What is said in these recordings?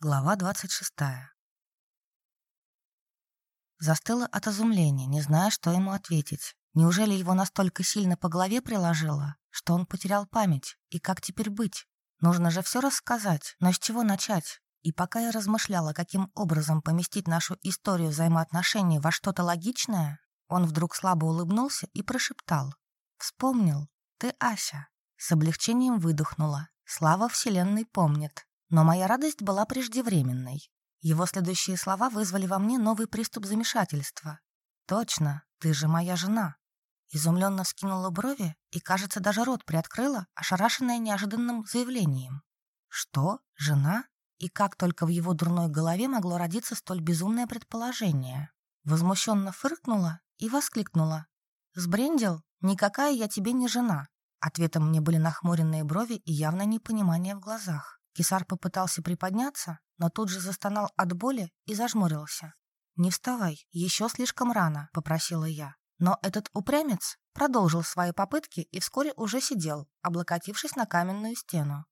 Глава 26. Застыла от изумления, не зная, что ему ответить. Неужели его настолько сильно по голове приложило, что он потерял память? И как теперь быть? Нужно же все рассказать, но с чего начать? И пока я размышляла, каким образом поместить нашу историю взаимоотношений во что-то логичное, он вдруг слабо улыбнулся и прошептал. «Вспомнил. Ты Ася». С облегчением выдохнула. Слава Вселенной помнит. Но моя радость была преждевременной. Его следующие слова вызвали во мне новый приступ замешательства. «Точно, ты же моя жена». Изумленно вскинула брови и, кажется, даже рот приоткрыла, ошарашенная неожиданным заявлением. «Что? Жена?» И как только в его дурной голове могло родиться столь безумное предположение? Возмущенно фыркнула и воскликнула. «Сбрендил? Никакая я тебе не жена». Ответом мне были нахмуренные брови и явное непонимание в глазах. Кисар попытался приподняться, но тут же застонал от боли и зажмурился. «Не вставай, еще слишком рано», — попросила я. Но этот упрямец продолжил свои попытки и вскоре уже сидел, облокотившись на каменную стену.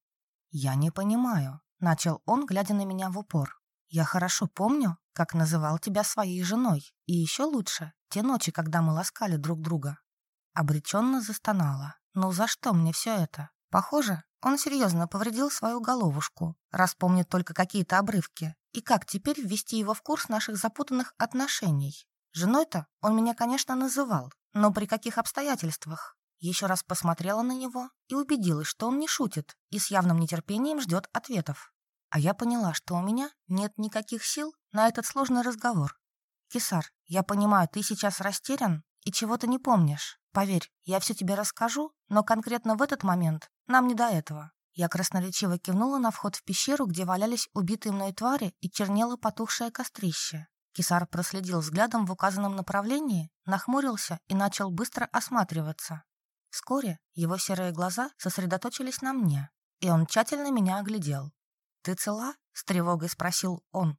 «Я не понимаю», — начал он, глядя на меня в упор. «Я хорошо помню, как называл тебя своей женой, и еще лучше, те ночи, когда мы ласкали друг друга». Обреченно застонала. «Ну за что мне все это? Похоже, он серьезно повредил свою головушку, раз помнит только какие-то обрывки. И как теперь ввести его в курс наших запутанных отношений? Женой-то он меня, конечно, называл, но при каких обстоятельствах? Еще раз посмотрела на него и убедилась, что он не шутит и с явным нетерпением ждет ответов. А я поняла, что у меня нет никаких сил на этот сложный разговор. «Кисар, я понимаю, ты сейчас растерян и чего-то не помнишь. Поверь, я все тебе расскажу, но конкретно в этот момент нам не до этого. Я красноречиво кивнула на вход в пещеру, где валялись убитые мной твари и чернело потухшее кострище. Кисар проследил взглядом в указанном направлении, нахмурился и начал быстро осматриваться. Вскоре его серые глаза сосредоточились на мне, и он тщательно меня оглядел. «Ты цела?» — с тревогой спросил он.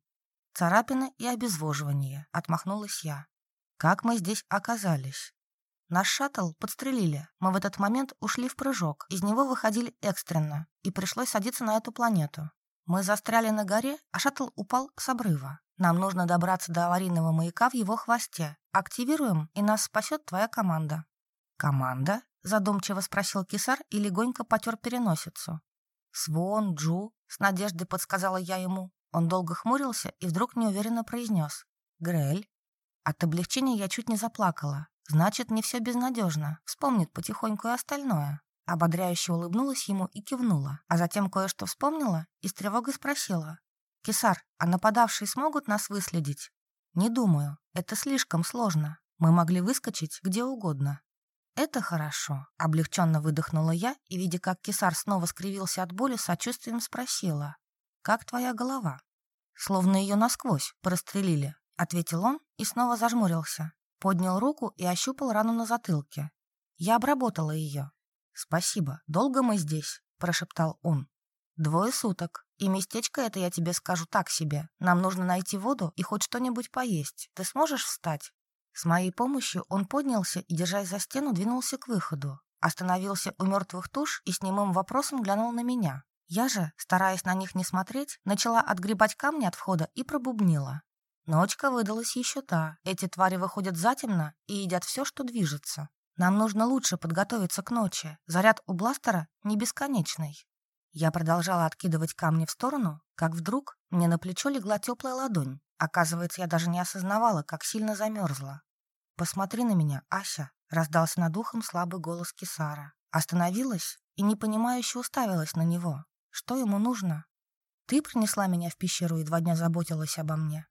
«Царапины и обезвоживание», — отмахнулась я. «Как мы здесь оказались?» Наш шаттл подстрелили. Мы в этот момент ушли в прыжок. Из него выходили экстренно. И пришлось садиться на эту планету. Мы застряли на горе, а шаттл упал с обрыва. Нам нужно добраться до аварийного маяка в его хвосте. Активируем, и нас спасет твоя команда». «Команда?» – задумчиво спросил Кисар и легонько потер переносицу. «Свон, Джу», – с надеждой подсказала я ему. Он долго хмурился и вдруг неуверенно произнес. «Грель». От облегчения я чуть не заплакала. Значит, не все безнадежно. Вспомнит потихоньку и остальное. Ободряюще улыбнулась ему и кивнула, а затем кое-что вспомнила и с тревогой спросила. «Кисар, а нападавшие смогут нас выследить?» «Не думаю. Это слишком сложно. Мы могли выскочить где угодно». «Это хорошо», — облегченно выдохнула я и, видя, как Кисар снова скривился от боли, сочувствием спросила. «Как твоя голова?» «Словно ее насквозь прострелили», — ответил он и снова зажмурился. Поднял руку и ощупал рану на затылке. Я обработала ее. «Спасибо. Долго мы здесь?» – прошептал он. «Двое суток. И местечко это я тебе скажу так себе. Нам нужно найти воду и хоть что-нибудь поесть. Ты сможешь встать?» С моей помощью он поднялся и, держась за стену, двинулся к выходу. Остановился у мертвых туш и с немым вопросом глянул на меня. Я же, стараясь на них не смотреть, начала отгребать камни от входа и пробубнила. Ночка выдалась еще та. Эти твари выходят затемно и едят все, что движется. Нам нужно лучше подготовиться к ночи. Заряд у бластера не бесконечный. Я продолжала откидывать камни в сторону, как вдруг мне на плечо легла теплая ладонь. Оказывается, я даже не осознавала, как сильно замерзла. «Посмотри на меня, Ася!» — раздался над ухом слабый голос Кисара. Остановилась и непонимающе уставилась на него. Что ему нужно? «Ты принесла меня в пещеру и два дня заботилась обо мне.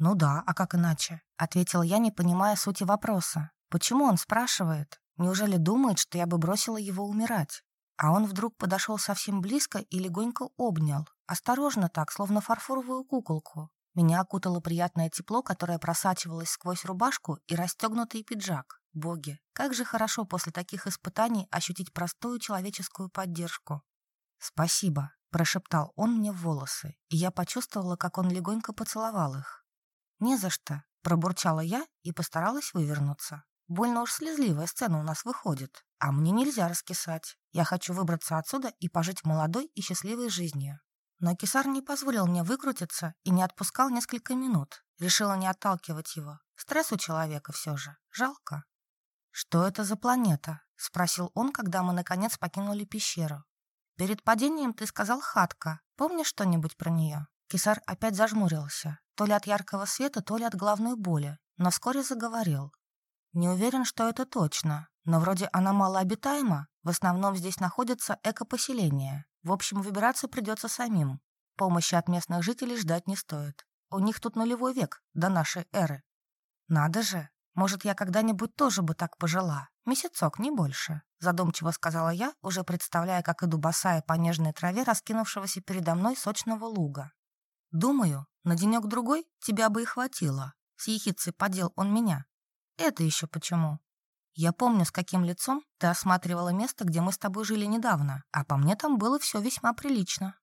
«Ну да, а как иначе?» — ответил я, не понимая сути вопроса. «Почему он спрашивает? Неужели думает, что я бы бросила его умирать?» А он вдруг подошел совсем близко и легонько обнял. Осторожно так, словно фарфоровую куколку. Меня окутало приятное тепло, которое просачивалось сквозь рубашку и расстегнутый пиджак. Боги, как же хорошо после таких испытаний ощутить простую человеческую поддержку. «Спасибо», — прошептал он мне в волосы, и я почувствовала, как он легонько поцеловал их. «Не за что», — пробурчала я и постаралась вывернуться. Больно уж слезливая сцена у нас выходит, а мне нельзя раскисать. Я хочу выбраться отсюда и пожить молодой и счастливой жизнью. Но Кисар не позволил мне выкрутиться и не отпускал несколько минут. Решила не отталкивать его. Стресс у человека все же. Жалко. «Что это за планета?» — спросил он, когда мы, наконец, покинули пещеру. «Перед падением ты сказал хатка. Помнишь что-нибудь про нее?» Кисар опять зажмурился. То ли от яркого света, то ли от головной боли. Но вскоре заговорил. «Не уверен, что это точно. Но вроде она малообитаема. В основном здесь находятся экопоселения. В общем, выбираться придется самим. Помощи от местных жителей ждать не стоит. У них тут нулевой век, до нашей эры. Надо же, может, я когда-нибудь тоже бы так пожила. Месяцок, не больше. Задумчиво сказала я, уже представляя, как иду босая по нежной траве раскинувшегося передо мной сочного луга. Думаю, на денек-другой тебя бы и хватило. С ехицей подел он меня. Это еще почему? Я помню, с каким лицом ты осматривала место, где мы с тобой жили недавно, а по мне там было все весьма прилично.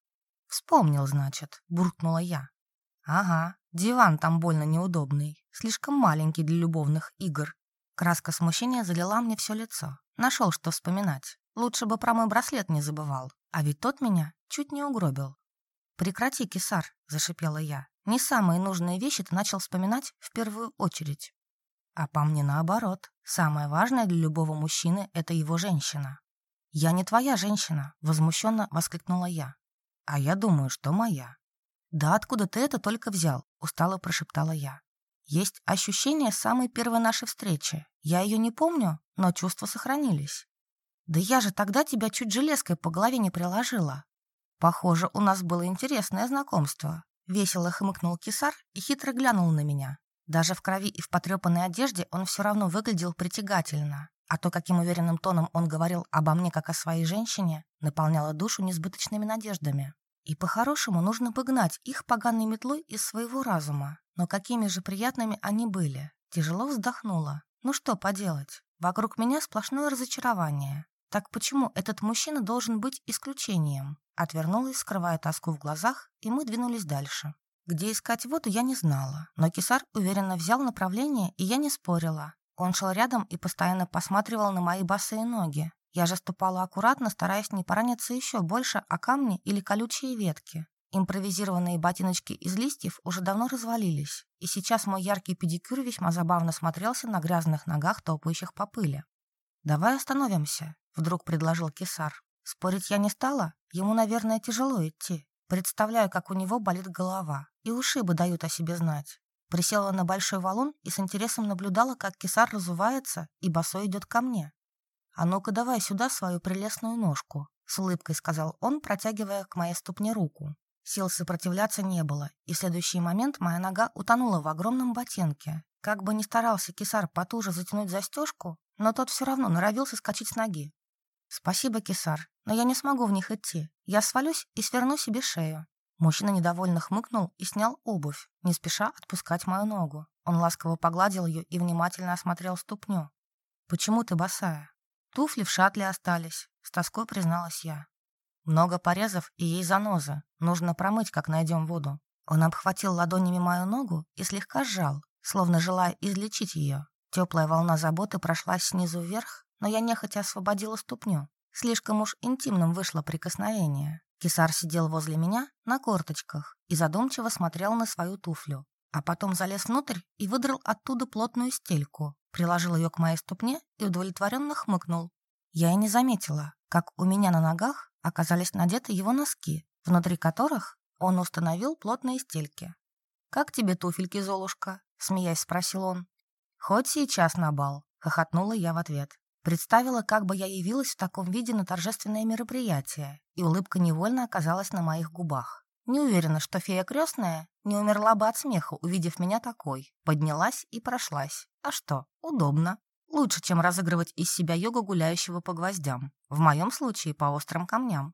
Вспомнил, значит, буркнула я. Ага, диван там больно неудобный, слишком маленький для любовных игр. Краска смущения залила мне все лицо. Нашел, что вспоминать. Лучше бы про мой браслет не забывал, а ведь тот меня чуть не угробил. «Прекрати, кисар», — зашипела я. «Не самые нужные вещи ты начал вспоминать в первую очередь». А по мне наоборот. Самое важное для любого мужчины — это его женщина. «Я не твоя женщина», — возмущенно воскликнула я. «А я думаю, что моя». «Да откуда ты это только взял?» — устало прошептала я. «Есть ощущение самой первой нашей встречи. Я ее не помню, но чувства сохранились». «Да я же тогда тебя чуть железкой по голове не приложила». «Похоже, у нас было интересное знакомство». Весело хмыкнул кисар и хитро глянул на меня. Даже в крови и в потрепанной одежде он все равно выглядел притягательно, а то, каким уверенным тоном он говорил обо мне как о своей женщине, наполняло душу несбыточными надеждами. И по-хорошему нужно бы гнать их поганой метлой из своего разума. Но какими же приятными они были. Тяжело вздохнула. Ну что поделать? Вокруг меня сплошное разочарование. Так почему этот мужчина должен быть исключением? Отвернулась, скрывая тоску в глазах, и мы двинулись дальше. Где искать воду, я не знала, но Кисар уверенно взял направление, и я не спорила. Он шел рядом и постоянно посматривал на мои босые ноги. Я же ступала аккуратно, стараясь не пораниться еще больше о камни или колючие ветки. Импровизированные ботиночки из листьев уже давно развалились, и сейчас мой яркий педикюр весьма забавно смотрелся на грязных ногах, топающих по пыли. «Давай остановимся», — вдруг предложил Кисар. Спорить я не стала, ему, наверное, тяжело идти. Представляю, как у него болит голова, и ушибы дают о себе знать. Присела на большой валун и с интересом наблюдала, как кисар разувается и босой идет ко мне. «А ну-ка давай сюда свою прелестную ножку», — с улыбкой сказал он, протягивая к моей ступне руку. Сил сопротивляться не было, и в следующий момент моя нога утонула в огромном ботинке. Как бы ни старался кисар потуже затянуть застежку, но тот все равно норовился скачать с ноги. «Спасибо, Кисар, но я не смогу в них идти. Я свалюсь и сверну себе шею». Мужчина недовольно хмыкнул и снял обувь, не спеша отпускать мою ногу. Он ласково погладил ее и внимательно осмотрел ступню. «Почему ты босая?» «Туфли в шатле остались», — с тоской призналась я. «Много порезов и ей заноза. Нужно промыть, как найдем воду». Он обхватил ладонями мою ногу и слегка сжал, словно желая излечить ее. Теплая волна заботы прошлась снизу вверх, но я нехотя освободила ступню. Слишком уж интимным вышло прикосновение. Кисар сидел возле меня на корточках и задумчиво смотрел на свою туфлю, а потом залез внутрь и выдрал оттуда плотную стельку, приложил ее к моей ступне и удовлетворенно хмыкнул. Я и не заметила, как у меня на ногах оказались надеты его носки, внутри которых он установил плотные стельки. «Как тебе туфельки, Золушка?» — смеясь спросил он. «Хоть сейчас на бал», — хохотнула я в ответ. Представила, как бы я явилась в таком виде на торжественное мероприятие, и улыбка невольно оказалась на моих губах. Не уверена, что фея крестная не умерла бы от смеха, увидев меня такой. Поднялась и прошлась. А что, удобно. Лучше, чем разыгрывать из себя йога гуляющего по гвоздям. В моем случае по острым камням.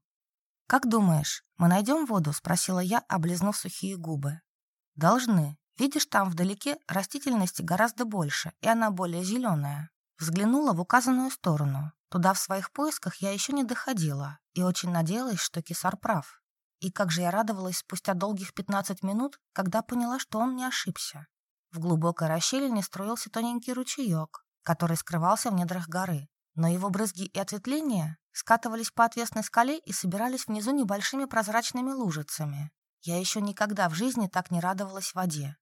«Как думаешь, мы найдем воду?» — спросила я, облизнув сухие губы. «Должны. Видишь, там вдалеке растительности гораздо больше, и она более зеленая. Взглянула в указанную сторону. Туда в своих поисках я еще не доходила и очень надеялась, что Кисар прав. И как же я радовалась спустя долгих 15 минут, когда поняла, что он не ошибся. В глубокой расщелине строился тоненький ручеек, который скрывался в недрах горы. Но его брызги и ответвления скатывались по отвесной скале и собирались внизу небольшими прозрачными лужицами. Я еще никогда в жизни так не радовалась воде.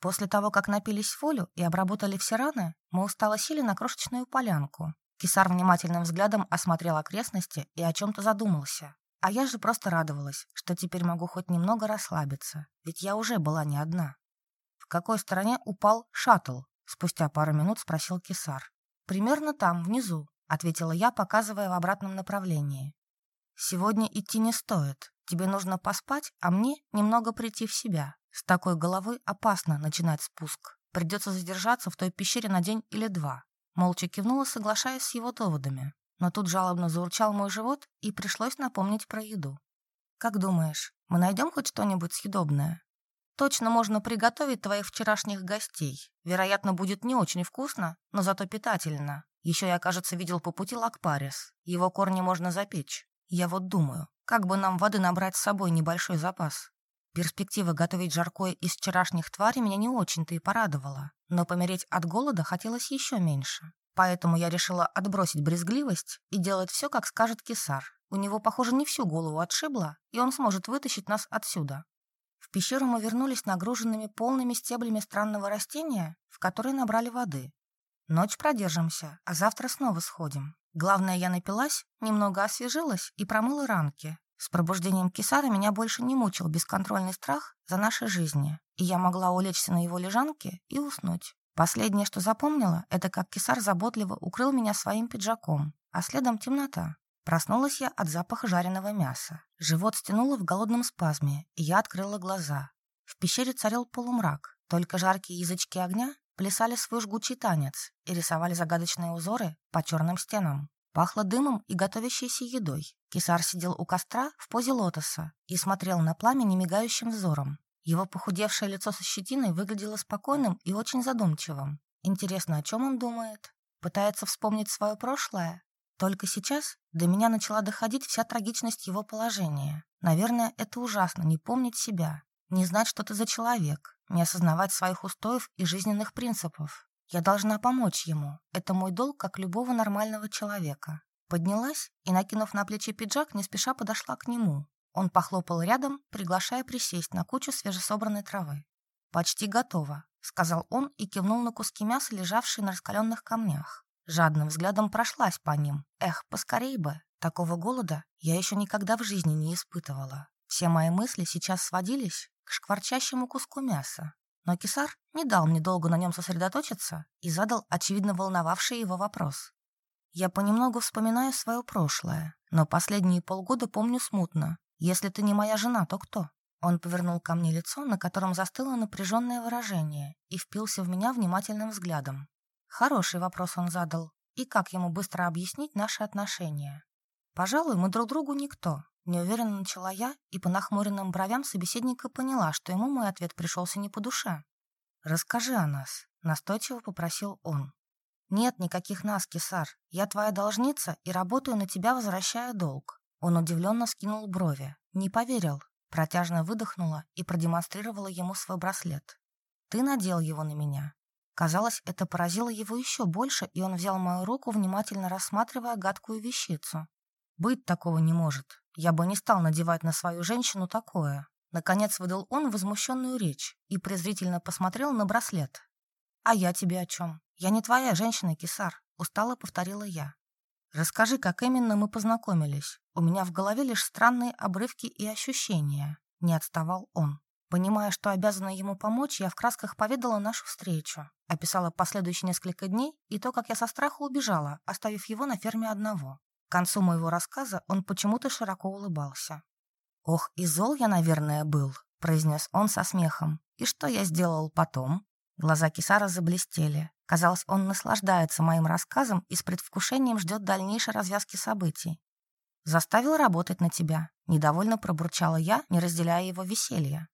После того, как напились фолю и обработали все раны, мы устало сели на крошечную полянку. Кисар внимательным взглядом осмотрел окрестности и о чем-то задумался. А я же просто радовалась, что теперь могу хоть немного расслабиться, ведь я уже была не одна. «В какой стороне упал шаттл?» — спустя пару минут спросил Кисар. «Примерно там, внизу», — ответила я, показывая в обратном направлении. «Сегодня идти не стоит. Тебе нужно поспать, а мне немного прийти в себя. С такой головой опасно начинать спуск. Придется задержаться в той пещере на день или два». Молча кивнула, соглашаясь с его доводами. Но тут жалобно заурчал мой живот, и пришлось напомнить про еду. «Как думаешь, мы найдем хоть что-нибудь съедобное?» «Точно можно приготовить твоих вчерашних гостей. Вероятно, будет не очень вкусно, но зато питательно. Еще я, кажется, видел по пути лакпарис. Его корни можно запечь. Я вот думаю, как бы нам воды набрать с собой небольшой запас?» Перспектива готовить жаркое из вчерашних тварей меня не очень-то и порадовала, но помереть от голода хотелось еще меньше. Поэтому я решила отбросить брезгливость и делать все, как скажет Кесар. У него, похоже, не всю голову отшибло, и он сможет вытащить нас отсюда. В пещеру мы вернулись нагруженными полными стеблями странного растения, в которые набрали воды. Ночь продержимся, а завтра снова сходим. Главное, я напилась, немного освежилась и промыла ранки. С пробуждением Кисара меня больше не мучил бесконтрольный страх за наши жизни, и я могла улечься на его лежанке и уснуть. Последнее, что запомнила, это как кисар заботливо укрыл меня своим пиджаком, а следом темнота. Проснулась я от запаха жареного мяса. Живот стянуло в голодном спазме, и я открыла глаза. В пещере царил полумрак, только жаркие язычки огня плясали свой жгучий танец и рисовали загадочные узоры по черным стенам. Пахло дымом и готовящейся едой. Кисар сидел у костра в позе лотоса и смотрел на пламя немигающим взором. Его похудевшее лицо со щетиной выглядело спокойным и очень задумчивым. Интересно, о чем он думает? Пытается вспомнить свое прошлое? Только сейчас до меня начала доходить вся трагичность его положения. Наверное, это ужасно, не помнить себя, не знать, что ты за человек, не осознавать своих устоев и жизненных принципов. Я должна помочь ему. Это мой долг, как любого нормального человека. Поднялась и, накинув на плечи пиджак, не спеша подошла к нему. Он похлопал рядом, приглашая присесть на кучу свежесобранной травы. «Почти готово», — сказал он и кивнул на куски мяса, лежавшие на раскаленных камнях. Жадным взглядом прошлась по ним. Эх, поскорей бы. Такого голода я еще никогда в жизни не испытывала. Все мои мысли сейчас сводились к шкварчащему куску мяса. Но Кисар не дал мне долго на нем сосредоточиться и задал очевидно волновавший его вопрос. Я понемногу вспоминаю свое прошлое, но последние полгода помню смутно, «Если ты не моя жена, то кто?» Он повернул ко мне лицо, на котором застыло напряженное выражение, и впился в меня внимательным взглядом. Хороший вопрос он задал. И как ему быстро объяснить наши отношения? «Пожалуй, мы друг другу никто», — неуверенно начала я, и по нахмуренным бровям собеседника поняла, что ему мой ответ пришелся не по душе. «Расскажи о нас», — настойчиво попросил он. «Нет никаких нас, Кесар. Я твоя должница и работаю на тебя, возвращая долг. Он удивленно скинул брови. Не поверил. Протяжно выдохнула и продемонстрировала ему свой браслет. «Ты надел его на меня». Казалось, это поразило его еще больше, и он взял мою руку, внимательно рассматривая гадкую вещицу. «Быть такого не может. Я бы не стал надевать на свою женщину такое». Наконец выдал он возмущенную речь и презрительно посмотрел на браслет. «А я тебе о чем? Я не твоя женщина, Кисар», — устало повторила я. Расскажи, как именно мы познакомились. У меня в голове лишь странные обрывки и ощущения. Не отставал он. Понимая, что обязана ему помочь, я в красках поведала нашу встречу. Описала последующие несколько дней и то, как я со страха убежала, оставив его на ферме одного. К концу моего рассказа он почему-то широко улыбался. «Ох, и зол я, наверное, был», — произнес он со смехом. «И что я сделал потом?» Глаза Кисара заблестели. Казалось, он наслаждается моим рассказом и с предвкушением ждет дальнейшей развязки событий. «Заставил работать на тебя», — недовольно пробурчала я, не разделяя его веселья.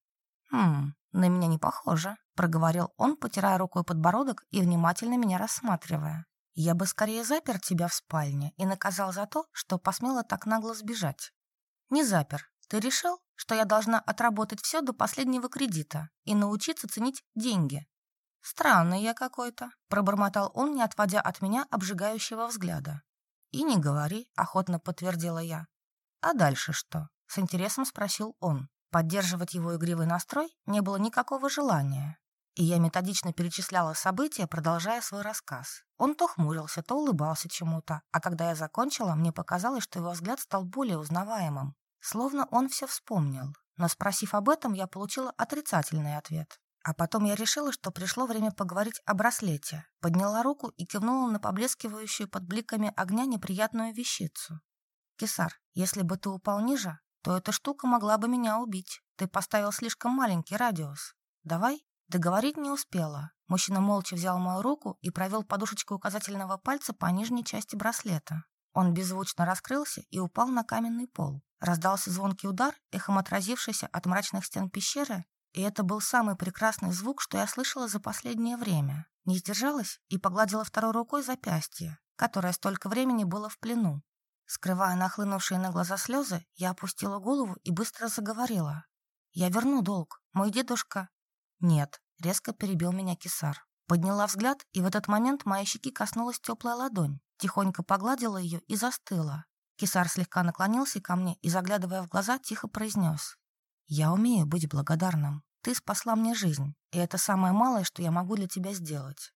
«Хм, на меня не похоже», — проговорил он, потирая рукой подбородок и внимательно меня рассматривая. «Я бы скорее запер тебя в спальне и наказал за то, что посмела так нагло сбежать». «Не запер. Ты решил, что я должна отработать все до последнего кредита и научиться ценить деньги?» «Странный я какой-то», — пробормотал он, не отводя от меня обжигающего взгляда. «И не говори», — охотно подтвердила я. «А дальше что?» — с интересом спросил он. Поддерживать его игривый настрой не было никакого желания. И я методично перечисляла события, продолжая свой рассказ. Он то хмурился, то улыбался чему-то, а когда я закончила, мне показалось, что его взгляд стал более узнаваемым. Словно он все вспомнил. Но спросив об этом, я получила отрицательный ответ. А потом я решила, что пришло время поговорить о браслете. Подняла руку и кивнула на поблескивающую под бликами огня неприятную вещицу. «Кесар, если бы ты упал ниже, то эта штука могла бы меня убить. Ты поставил слишком маленький радиус. Давай?» Договорить не успела. Мужчина молча взял мою руку и провел подушечкой указательного пальца по нижней части браслета. Он беззвучно раскрылся и упал на каменный пол. Раздался звонкий удар, эхом отразившийся от мрачных стен пещеры, и это был самый прекрасный звук, что я слышала за последнее время. Не сдержалась и погладила второй рукой запястье, которое столько времени было в плену. Скрывая нахлынувшие на глаза слезы, я опустила голову и быстро заговорила. «Я верну долг. Мой дедушка...» «Нет», — резко перебил меня кисар. Подняла взгляд, и в этот момент моей щеки коснулась теплая ладонь. Тихонько погладила ее и застыла. Кисар слегка наклонился ко мне и, заглядывая в глаза, тихо произнес. «Я умею быть благодарным. Ты спасла мне жизнь, и это самое малое, что я могу для тебя сделать».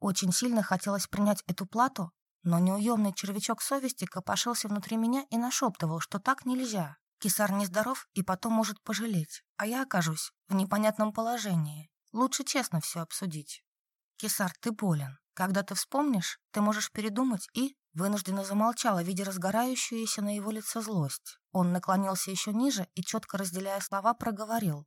Очень сильно хотелось принять эту плату, но неуемный червячок совести копошился внутри меня и нашептывал, что так нельзя. Кисар нездоров и потом может пожалеть, а я окажусь в непонятном положении. Лучше честно все обсудить. Кисар, ты болен. Когда ты вспомнишь, ты можешь передумать и Вынужденно замолчала, видя разгорающуюся на его лице злость. Он наклонился еще ниже и, четко разделяя слова, проговорил.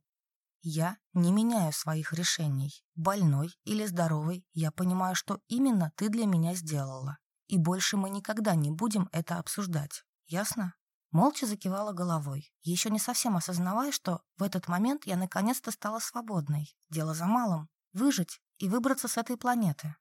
«Я не меняю своих решений. Больной или здоровый, я понимаю, что именно ты для меня сделала. И больше мы никогда не будем это обсуждать. Ясно?» Молча закивала головой, еще не совсем осознавая, что в этот момент я наконец-то стала свободной. Дело за малым — выжить и выбраться с этой планеты.